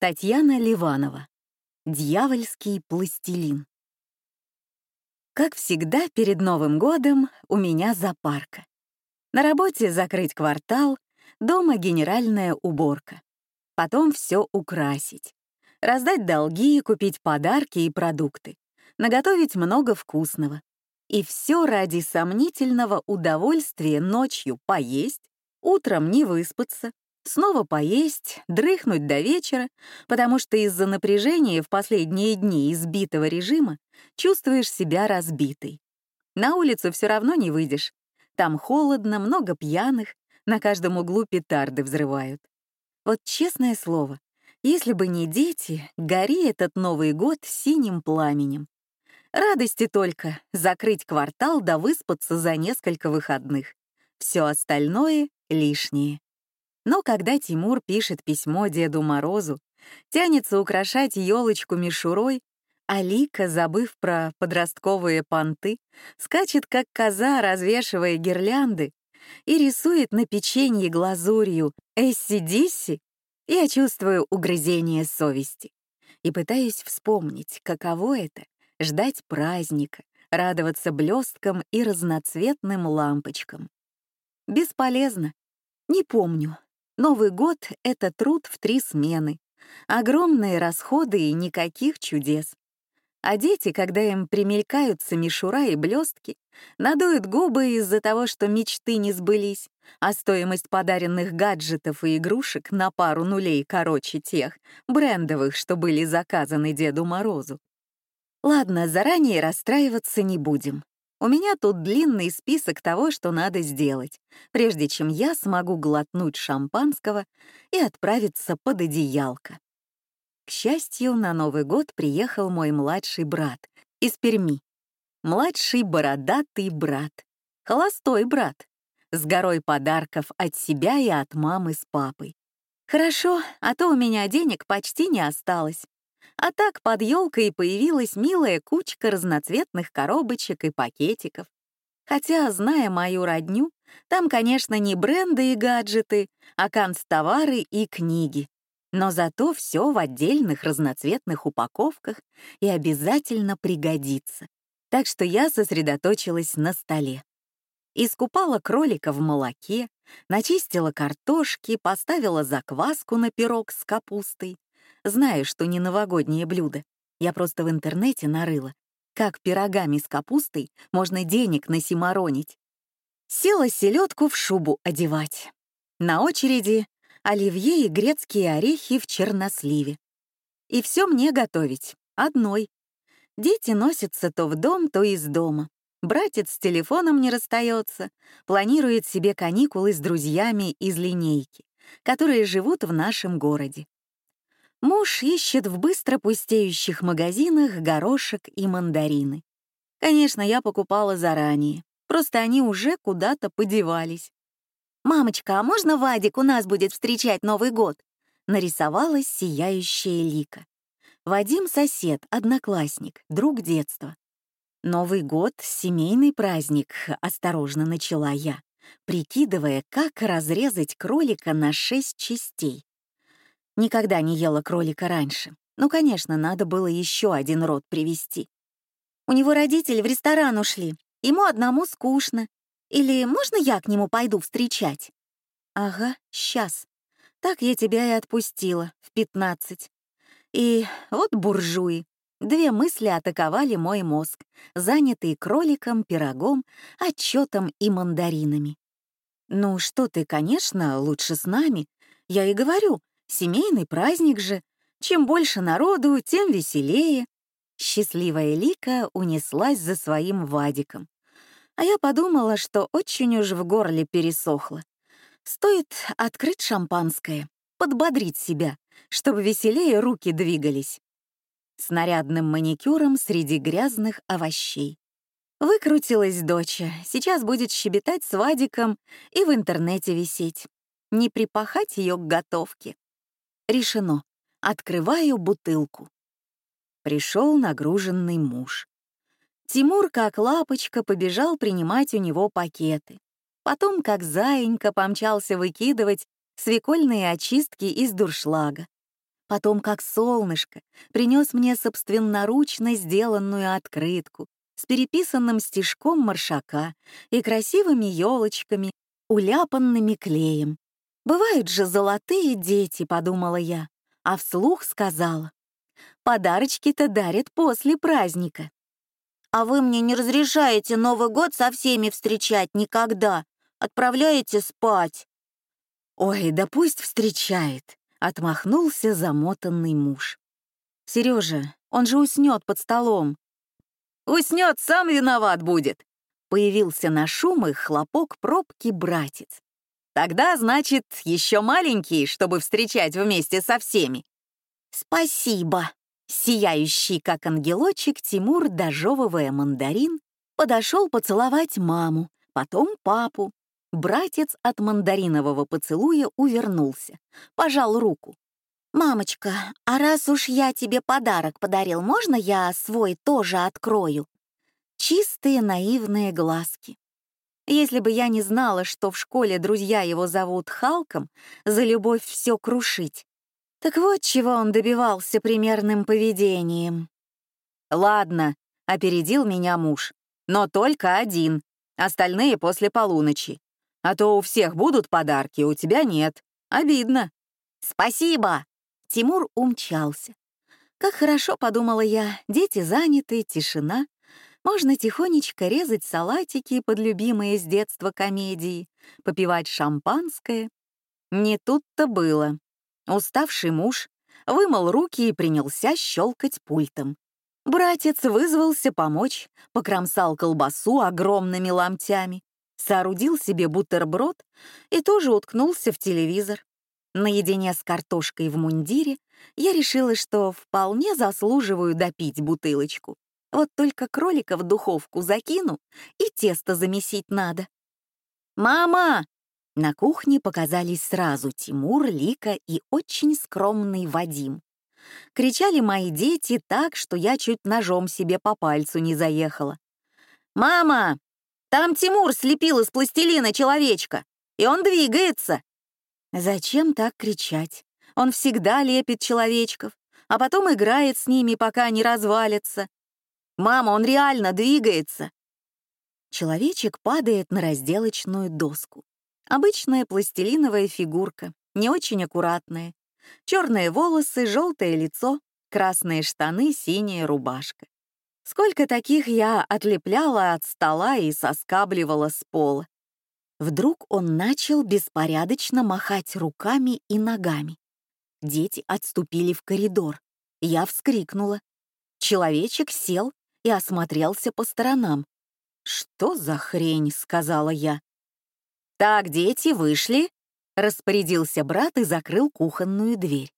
Татьяна Ливанова. Дьявольский пластилин. Как всегда, перед Новым годом у меня запарка. На работе закрыть квартал, дома генеральная уборка. Потом все украсить. Раздать долги, купить подарки и продукты. Наготовить много вкусного. И все ради сомнительного удовольствия ночью поесть, утром не выспаться, снова поесть, дрыхнуть до вечера, потому что из-за напряжения в последние дни избитого режима чувствуешь себя разбитой. На улицу все равно не выйдешь. Там холодно, много пьяных, на каждом углу петарды взрывают. Вот честное слово, если бы не дети, гори этот Новый год синим пламенем. Радости только — закрыть квартал да выспаться за несколько выходных. Все остальное — лишнее. Но когда Тимур пишет письмо Деду Морозу, тянется украшать елочку мишурой, а Лика, забыв про подростковые понты, скачет как коза, развешивая гирлянды, и рисует на печенье глазурью «Эсси-дисси», я чувствую угрызение совести и пытаюсь вспомнить, каково это — ждать праздника, радоваться блесткам и разноцветным лампочкам. Бесполезно. Не помню, Новый год — это труд в три смены, огромные расходы и никаких чудес. А дети, когда им примелькаются мишура и блестки, надуют губы из-за того, что мечты не сбылись, а стоимость подаренных гаджетов и игрушек на пару нулей короче тех, брендовых, что были заказаны Деду Морозу. Ладно, заранее расстраиваться не будем. У меня тут длинный список того, что надо сделать, прежде чем я смогу глотнуть шампанского и отправиться под одеялко. К счастью, на Новый год приехал мой младший брат из Перми. Младший бородатый брат, холостой брат, с горой подарков от себя и от мамы с папой. Хорошо, а то у меня денег почти не осталось. А так под елкой появилась милая кучка разноцветных коробочек и пакетиков. Хотя, зная мою родню, там, конечно, не бренды и гаджеты, а канцтовары и книги. Но зато все в отдельных разноцветных упаковках и обязательно пригодится. Так что я сосредоточилась на столе. Искупала кролика в молоке, начистила картошки, поставила закваску на пирог с капустой, Знаю, что не новогоднее блюдо. Я просто в интернете нарыла, как пирогами с капустой можно денег насиморонить. Села селедку в шубу одевать. На очереди оливье и грецкие орехи в черносливе. И все мне готовить, одной. Дети носятся то в дом, то из дома. Братец с телефоном не расстается, планирует себе каникулы с друзьями из линейки, которые живут в нашем городе. Муж ищет в быстро пустеющих магазинах горошек и мандарины. Конечно, я покупала заранее, просто они уже куда-то подевались. «Мамочка, а можно Вадик у нас будет встречать Новый год?» Нарисовалась сияющая лика. Вадим — сосед, одноклассник, друг детства. «Новый год — семейный праздник», — осторожно начала я, прикидывая, как разрезать кролика на шесть частей. Никогда не ела кролика раньше. Ну, конечно, надо было еще один род привести. У него родители в ресторан ушли. Ему одному скучно. Или можно я к нему пойду встречать? Ага, сейчас. Так я тебя и отпустила в пятнадцать. И вот буржуи. Две мысли атаковали мой мозг, занятый кроликом, пирогом, отчетом и мандаринами. «Ну что ты, конечно, лучше с нами. Я и говорю, Семейный праздник же. Чем больше народу, тем веселее. Счастливая Лика унеслась за своим Вадиком. А я подумала, что очень уж в горле пересохло. Стоит открыть шампанское, подбодрить себя, чтобы веселее руки двигались. С нарядным маникюром среди грязных овощей. Выкрутилась доча, сейчас будет щебетать с Вадиком и в интернете висеть. Не припахать ее к готовке. Решено. Открываю бутылку. Пришел нагруженный муж. Тимур, как лапочка, побежал принимать у него пакеты. Потом, как заинька, помчался выкидывать свекольные очистки из дуршлага. Потом, как солнышко, принес мне собственноручно сделанную открытку с переписанным стишком маршака и красивыми елочками, уляпанными клеем. «Бывают же золотые дети», — подумала я, а вслух сказала. «Подарочки-то дарят после праздника». «А вы мне не разрешаете Новый год со всеми встречать никогда. Отправляете спать». «Ой, да пусть встречает», — отмахнулся замотанный муж. «Сережа, он же уснет под столом». «Уснет, сам виноват будет», — появился на шум и хлопок пробки братец. «Тогда, значит, еще маленький, чтобы встречать вместе со всеми». «Спасибо», Сияющий, как ангелочек, Тимур, дожевывая мандарин, подошел поцеловать маму, потом папу. Братец от мандаринового поцелуя увернулся, пожал руку. «Мамочка, а раз уж я тебе подарок подарил, можно я свой тоже открою?» Чистые наивные глазки. Если бы я не знала, что в школе друзья его зовут Халком, за любовь все крушить, так вот чего он добивался примерным поведением. «Ладно», — опередил меня муж, «но только один, остальные после полуночи. А то у всех будут подарки, у тебя нет. Обидно». «Спасибо!» Тимур умчался. Как хорошо, подумала я, дети заняты, тишина. Можно тихонечко резать салатики под любимые с детства комедии, попивать шампанское. Не тут-то было. Уставший муж вымыл руки и принялся щелкать пультом. Братец вызвался помочь, покромсал колбасу огромными ломтями, соорудил себе бутерброд и тоже уткнулся в телевизор. Наедине с картошкой в мундире я решила, что вполне заслуживаю допить бутылочку. Вот только кролика в духовку закину, и тесто замесить надо. «Мама!» На кухне показались сразу Тимур, Лика и очень скромный Вадим. Кричали мои дети так, что я чуть ножом себе по пальцу не заехала. «Мама! Там Тимур слепил из пластилина человечка, и он двигается!» Зачем так кричать? Он всегда лепит человечков, а потом играет с ними, пока не развалится. «Мама, он реально двигается!» Человечек падает на разделочную доску. Обычная пластилиновая фигурка, не очень аккуратная. Черные волосы, желтое лицо, красные штаны, синяя рубашка. Сколько таких я отлепляла от стола и соскабливала с пола. Вдруг он начал беспорядочно махать руками и ногами. Дети отступили в коридор. Я вскрикнула. Человечек сел и осмотрелся по сторонам. «Что за хрень?» — сказала я. «Так, дети, вышли!» — распорядился брат и закрыл кухонную дверь.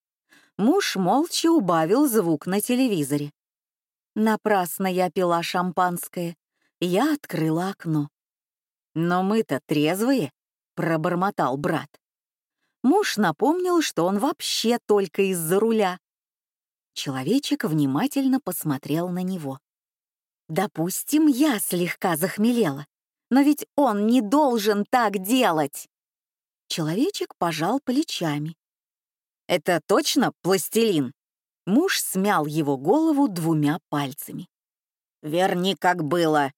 Муж молча убавил звук на телевизоре. Напрасно я пила шампанское. Я открыла окно. «Но мы-то трезвые», — пробормотал брат. Муж напомнил, что он вообще только из-за руля. Человечек внимательно посмотрел на него. «Допустим, я слегка захмелела. Но ведь он не должен так делать. Человечек пожал плечами. Это точно пластилин? Муж смял его голову двумя пальцами. Верни, как было.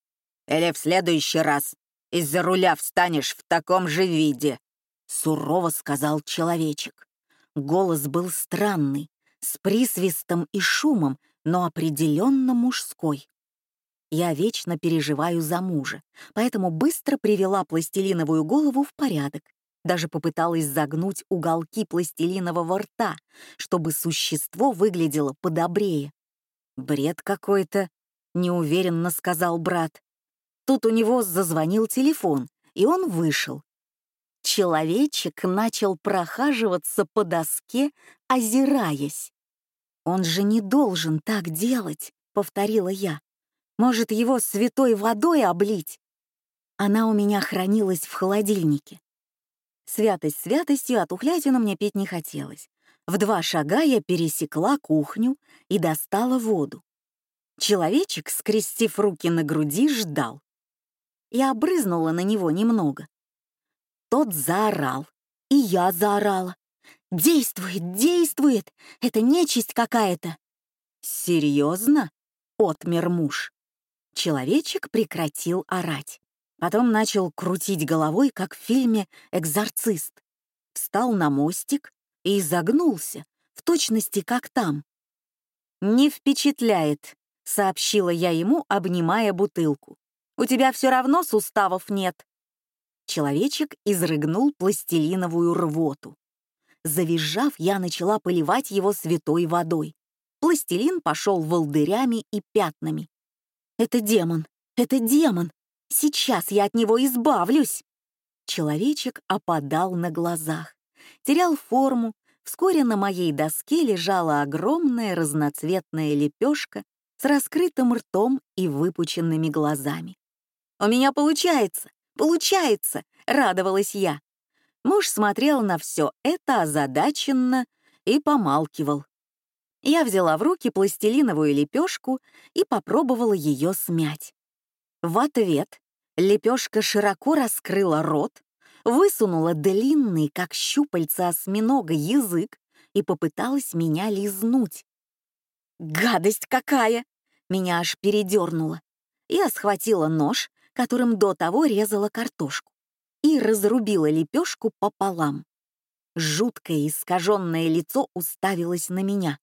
Или в следующий раз из-за руля встанешь в таком же виде, сурово сказал человечек. Голос был странный, с присвистом и шумом, но определенно мужской. Я вечно переживаю за мужа, поэтому быстро привела пластилиновую голову в порядок. Даже попыталась загнуть уголки пластилинового рта, чтобы существо выглядело подобрее. «Бред какой-то», — неуверенно сказал брат. Тут у него зазвонил телефон, и он вышел. Человечек начал прохаживаться по доске, озираясь. «Он же не должен так делать», — повторила я. Может, его святой водой облить? Она у меня хранилась в холодильнике. Святость святостью, от ухлятину мне пить не хотелось. В два шага я пересекла кухню и достала воду. Человечек, скрестив руки на груди, ждал. Я обрызнула на него немного. Тот заорал, и я заорала. «Действует, действует! Это нечисть какая-то!» «Серьезно?» — отмер муж. Человечек прекратил орать. Потом начал крутить головой, как в фильме «Экзорцист». Встал на мостик и изогнулся, в точности как там. «Не впечатляет», — сообщила я ему, обнимая бутылку. «У тебя все равно суставов нет». Человечек изрыгнул пластилиновую рвоту. Завизжав, я начала поливать его святой водой. Пластилин пошел волдырями и пятнами. «Это демон! Это демон! Сейчас я от него избавлюсь!» Человечек опадал на глазах, терял форму. Вскоре на моей доске лежала огромная разноцветная лепешка с раскрытым ртом и выпученными глазами. «У меня получается! Получается!» — радовалась я. Муж смотрел на все это озадаченно и помалкивал. Я взяла в руки пластилиновую лепешку и попробовала ее смять. В ответ лепешка широко раскрыла рот, высунула длинный, как щупальца осьминога, язык и попыталась меня лизнуть. «Гадость какая!» Меня аж передернуло. Я схватила нож, которым до того резала картошку и разрубила лепешку пополам. Жуткое искаженное лицо уставилось на меня.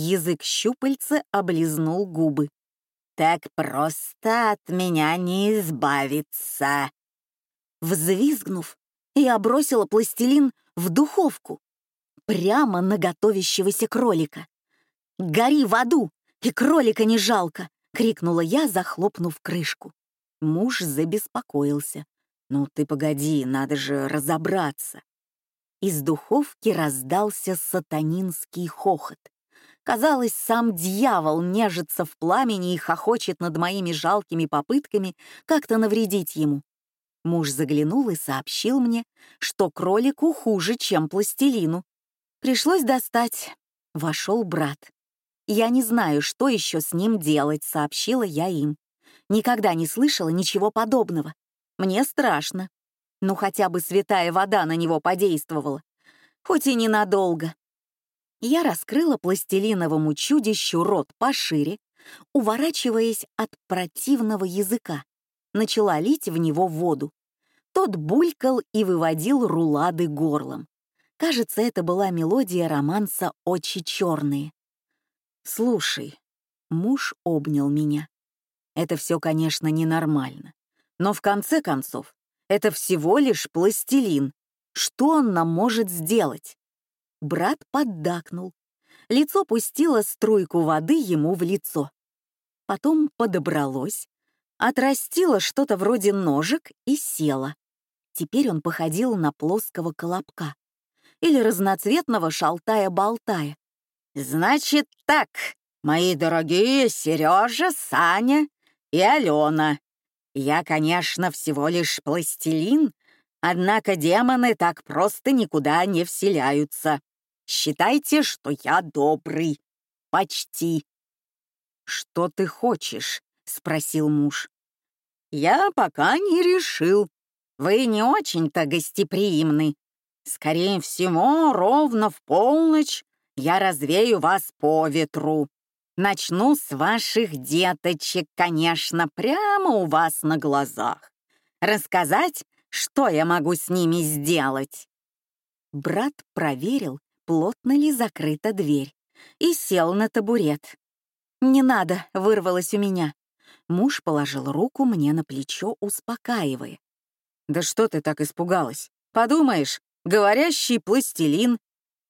Язык щупальца облизнул губы. «Так просто от меня не избавиться!» Взвизгнув, я бросила пластилин в духовку, прямо на готовящегося кролика. «Гори в аду, и кролика не жалко!» — крикнула я, захлопнув крышку. Муж забеспокоился. «Ну ты погоди, надо же разобраться». Из духовки раздался сатанинский хохот. Казалось, сам дьявол нежится в пламени и хохочет над моими жалкими попытками как-то навредить ему. Муж заглянул и сообщил мне, что кролику хуже, чем пластилину. Пришлось достать. Вошел брат. «Я не знаю, что еще с ним делать», — сообщила я им. Никогда не слышала ничего подобного. Мне страшно. Ну хотя бы святая вода на него подействовала. Хоть и ненадолго. Я раскрыла пластилиновому чудищу рот пошире, уворачиваясь от противного языка. Начала лить в него воду. Тот булькал и выводил рулады горлом. Кажется, это была мелодия романса «Очи черные». «Слушай», — муж обнял меня. «Это все, конечно, ненормально. Но в конце концов, это всего лишь пластилин. Что он нам может сделать? Брат поддакнул. Лицо пустило струйку воды ему в лицо. Потом подобралось, отрастило что-то вроде ножек и село. Теперь он походил на плоского колобка или разноцветного шалтая-болтая. «Значит так, мои дорогие Сережа, Саня и Алена, я, конечно, всего лишь пластилин, однако демоны так просто никуда не вселяются. Считайте, что я добрый. Почти. «Что ты хочешь?» — спросил муж. «Я пока не решил. Вы не очень-то гостеприимны. Скорее всего, ровно в полночь я развею вас по ветру. Начну с ваших деточек, конечно, прямо у вас на глазах. Рассказать, что я могу с ними сделать?» Брат проверил, плотно ли закрыта дверь, и сел на табурет. «Не надо», — вырвалось у меня. Муж положил руку мне на плечо, успокаивая. «Да что ты так испугалась? Подумаешь, говорящий пластилин».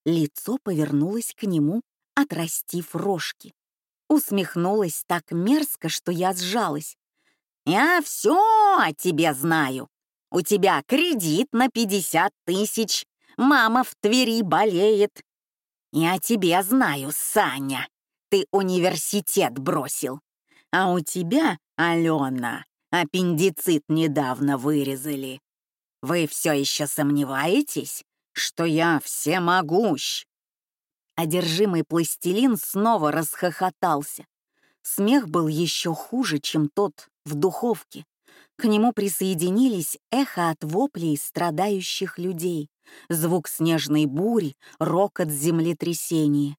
Лицо повернулось к нему, отрастив рожки усмехнулась так мерзко, что я сжалась. «Я все о тебе знаю. У тебя кредит на пятьдесят тысяч, мама в Твери болеет. Я тебе знаю, Саня, ты университет бросил. А у тебя, Алена, аппендицит недавно вырезали. Вы все еще сомневаетесь, что я всемогущ?» Одержимый пластилин снова расхохотался. Смех был еще хуже, чем тот в духовке. К нему присоединились эхо от воплей страдающих людей, звук снежной бури, рокот землетрясения.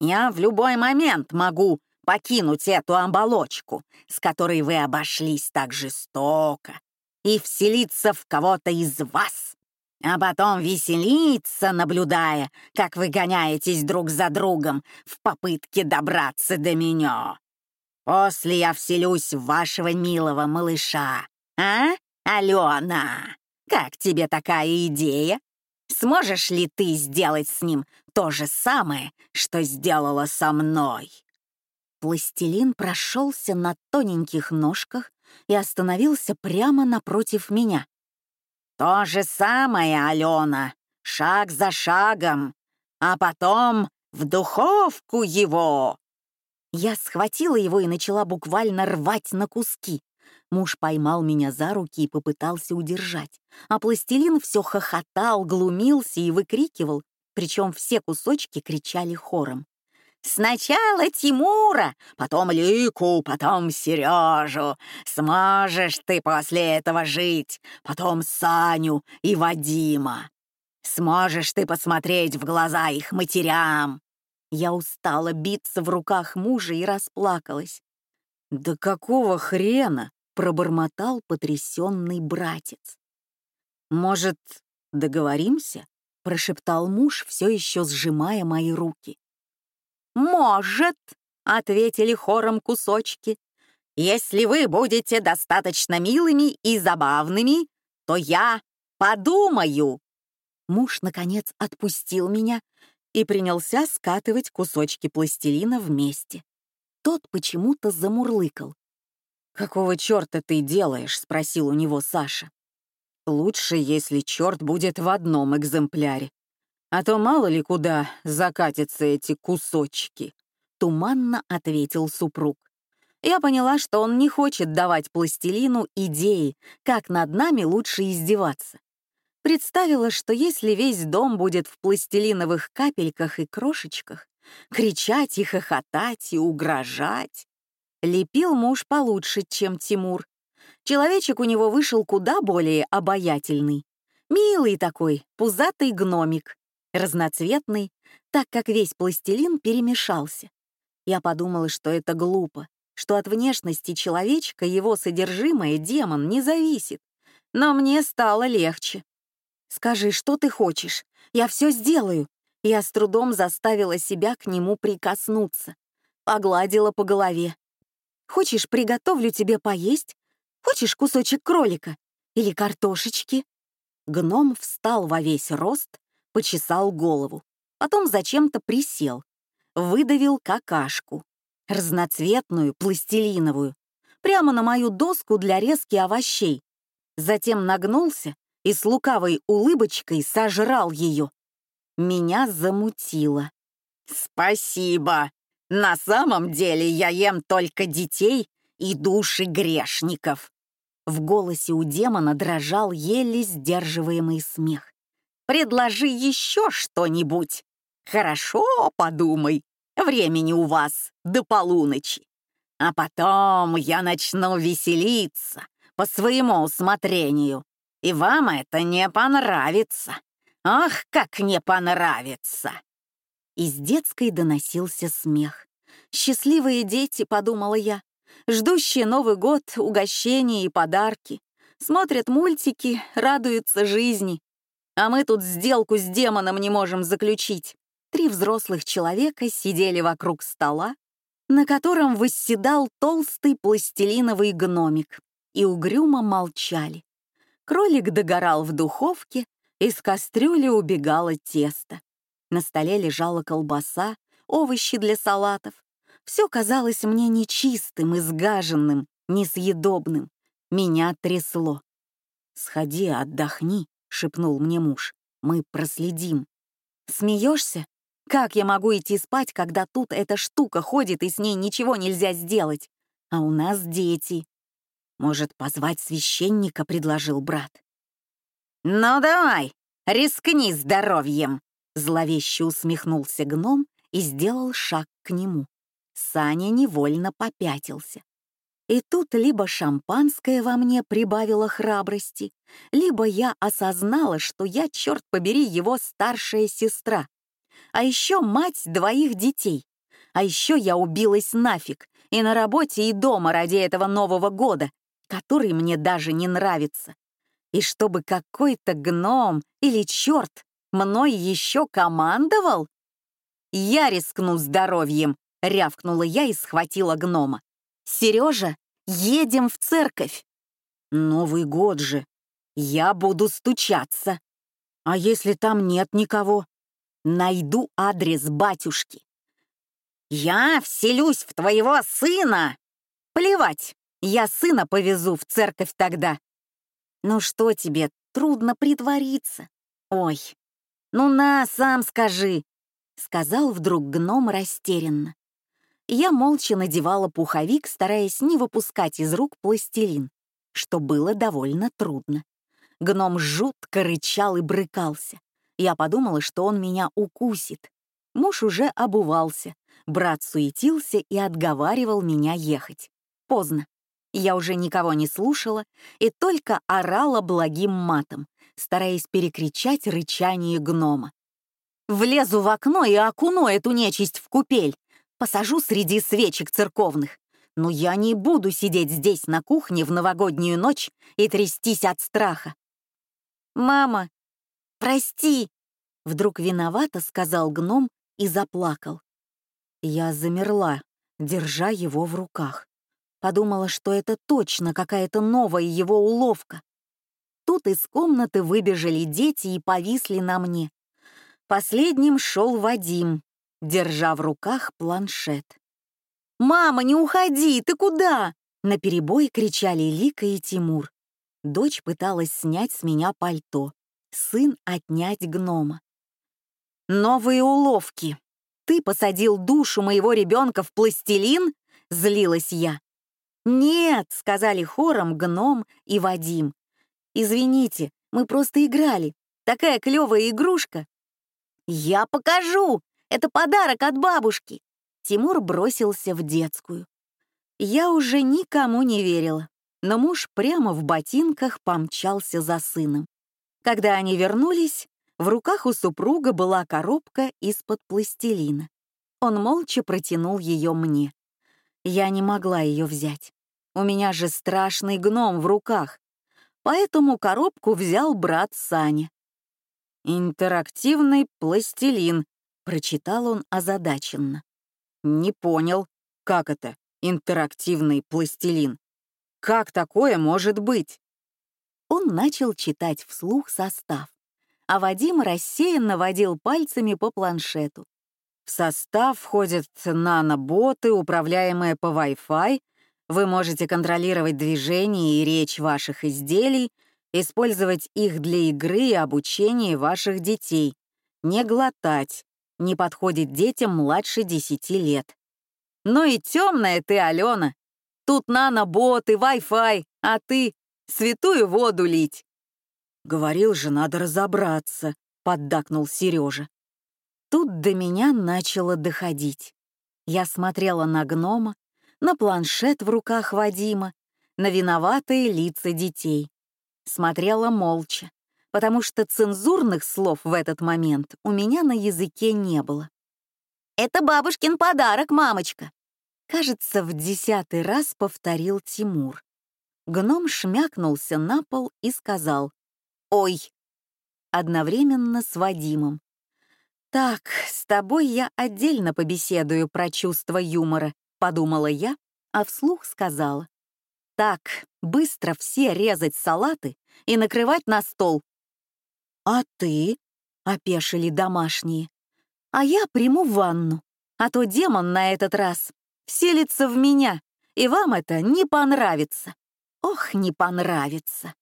«Я в любой момент могу покинуть эту оболочку, с которой вы обошлись так жестоко, и вселиться в кого-то из вас, а потом веселиться, наблюдая, как вы гоняетесь друг за другом в попытке добраться до меня. После я вселюсь в вашего милого малыша. А, Алена, как тебе такая идея? Сможешь ли ты сделать с ним то же самое, что сделала со мной?» Пластилин прошелся на тоненьких ножках и остановился прямо напротив меня. «То же самое, Алена, шаг за шагом, а потом в духовку его!» Я схватила его и начала буквально рвать на куски. Муж поймал меня за руки и попытался удержать, а пластилин все хохотал, глумился и выкрикивал, причем все кусочки кричали хором. Сначала Тимура, потом Лику, потом Сережу. Сможешь ты после этого жить, потом Саню и Вадима. Сможешь ты посмотреть в глаза их матерям. Я устала биться в руках мужа и расплакалась. «Да какого хрена?» — пробормотал потрясенный братец. «Может, договоримся?» — прошептал муж, все еще сжимая мои руки. «Может», — ответили хором кусочки. «Если вы будете достаточно милыми и забавными, то я подумаю». Муж, наконец, отпустил меня и принялся скатывать кусочки пластилина вместе. Тот почему-то замурлыкал. «Какого черта ты делаешь?» — спросил у него Саша. «Лучше, если черт будет в одном экземпляре. А то мало ли куда закатятся эти кусочки», — туманно ответил супруг. Я поняла, что он не хочет давать пластилину идеи, как над нами лучше издеваться. Представила, что если весь дом будет в пластилиновых капельках и крошечках, кричать и хохотать и угрожать, лепил муж получше, чем Тимур. Человечек у него вышел куда более обаятельный. Милый такой, пузатый гномик, разноцветный, так как весь пластилин перемешался. Я подумала, что это глупо, что от внешности человечка его содержимое демон не зависит. Но мне стало легче. «Скажи, что ты хочешь? Я все сделаю». Я с трудом заставила себя к нему прикоснуться. Погладила по голове. «Хочешь, приготовлю тебе поесть? Хочешь кусочек кролика? Или картошечки?» Гном встал во весь рост почесал голову, потом зачем-то присел, выдавил какашку, разноцветную, пластилиновую, прямо на мою доску для резки овощей, затем нагнулся и с лукавой улыбочкой сожрал ее. Меня замутило. «Спасибо! На самом деле я ем только детей и души грешников!» В голосе у демона дрожал еле сдерживаемый смех. Предложи еще что-нибудь. Хорошо, подумай. Времени у вас до полуночи. А потом я начну веселиться по своему усмотрению. И вам это не понравится. Ах, как не понравится!» Из детской доносился смех. «Счастливые дети», — подумала я, ждущие Новый год, угощения и подарки. Смотрят мультики, радуются жизни. А мы тут сделку с демоном не можем заключить. Три взрослых человека сидели вокруг стола, на котором восседал толстый пластилиновый гномик, и угрюмо молчали. Кролик догорал в духовке, из кастрюли убегало тесто. На столе лежала колбаса, овощи для салатов. Все казалось мне нечистым, изгаженным, несъедобным. Меня трясло. «Сходи, отдохни», шепнул мне муж. «Мы проследим». «Смеешься? Как я могу идти спать, когда тут эта штука ходит и с ней ничего нельзя сделать? А у нас дети». «Может, позвать священника?» — предложил брат. «Ну давай, рискни здоровьем!» Зловеще усмехнулся гном и сделал шаг к нему. Саня невольно попятился. И тут либо шампанское во мне прибавило храбрости, либо я осознала, что я, черт побери, его старшая сестра. А еще мать двоих детей. А еще я убилась нафиг и на работе, и дома ради этого Нового года, который мне даже не нравится. И чтобы какой-то гном или черт мной еще командовал? Я рискну здоровьем, рявкнула я и схватила гнома. Сережа, едем в церковь. Новый год же. Я буду стучаться. А если там нет никого? Найду адрес батюшки. Я вселюсь в твоего сына. Плевать, я сына повезу в церковь тогда. Ну что тебе, трудно притвориться. Ой, ну на, сам скажи, сказал вдруг гном растерянно. Я молча надевала пуховик, стараясь не выпускать из рук пластилин, что было довольно трудно. Гном жутко рычал и брыкался. Я подумала, что он меня укусит. Муж уже обувался, брат суетился и отговаривал меня ехать. Поздно. Я уже никого не слушала и только орала благим матом, стараясь перекричать рычание гнома. Влезу в окно и окуну эту нечисть в купель, посажу среди свечек церковных. Но я не буду сидеть здесь на кухне в новогоднюю ночь и трястись от страха. «Мама, прости!» Вдруг виновато сказал гном и заплакал. Я замерла, держа его в руках. Подумала, что это точно какая-то новая его уловка. Тут из комнаты выбежали дети и повисли на мне. Последним шел Вадим, держа в руках планшет. «Мама, не уходи! Ты куда?» Наперебой кричали Лика и Тимур. Дочь пыталась снять с меня пальто, сын отнять гнома. «Новые уловки! Ты посадил душу моего ребенка в пластилин?» — злилась я. «Нет», — сказали хором гном и Вадим. «Извините, мы просто играли. Такая клевая игрушка». «Я покажу! Это подарок от бабушки!» Тимур бросился в детскую. Я уже никому не верила, но муж прямо в ботинках помчался за сыном. Когда они вернулись, в руках у супруга была коробка из-под пластилина. Он молча протянул ее мне. Я не могла ее взять. У меня же страшный гном в руках. Поэтому коробку взял брат Саня. «Интерактивный пластилин», — прочитал он озадаченно. «Не понял, как это, интерактивный пластилин? Как такое может быть?» Он начал читать вслух состав, а Вадим рассеянно водил пальцами по планшету. В состав входят наноботы, управляемые по Wi-Fi. Вы можете контролировать движение и речь ваших изделий, использовать их для игры и обучения ваших детей, не глотать, не подходит детям младше 10 лет. Ну и темная ты, Алена. Тут наноботы, Wi-Fi, а ты святую воду лить. Говорил же, надо разобраться, поддакнул Сережа. Тут до меня начало доходить. Я смотрела на гнома, на планшет в руках Вадима, на виноватые лица детей. Смотрела молча, потому что цензурных слов в этот момент у меня на языке не было. «Это бабушкин подарок, мамочка!» Кажется, в десятый раз повторил Тимур. Гном шмякнулся на пол и сказал «Ой!» одновременно с Вадимом. «Так, с тобой я отдельно побеседую про чувство юмора», — подумала я, а вслух сказала. «Так, быстро все резать салаты и накрывать на стол». «А ты?» — опешили домашние. «А я приму ванну, а то демон на этот раз вселится в меня, и вам это не понравится». «Ох, не понравится!»